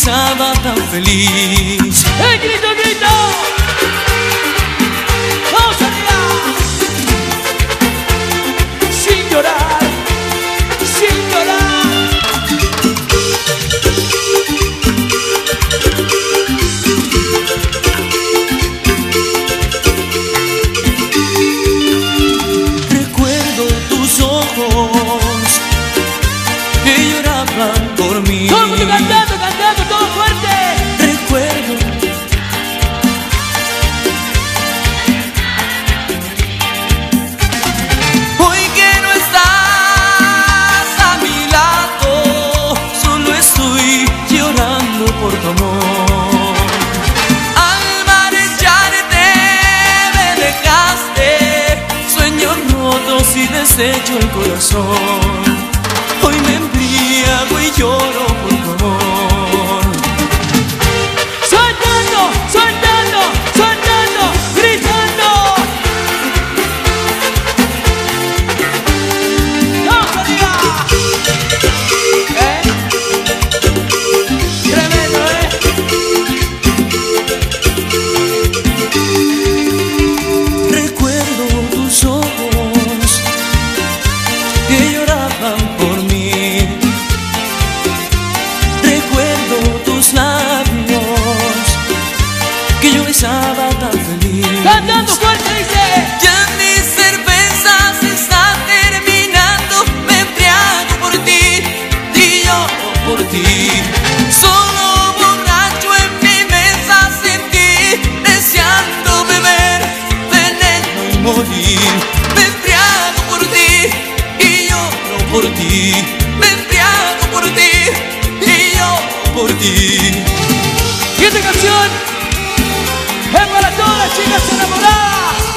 pisaba tan feliz. ¡Eh, grito, grito! ¡Vamos a Sin llorar, sin llorar. Recuerdo tus ojos hecho el corazón. Hoy me embriago y lloro esta canción es para todas las chicas enamoradas.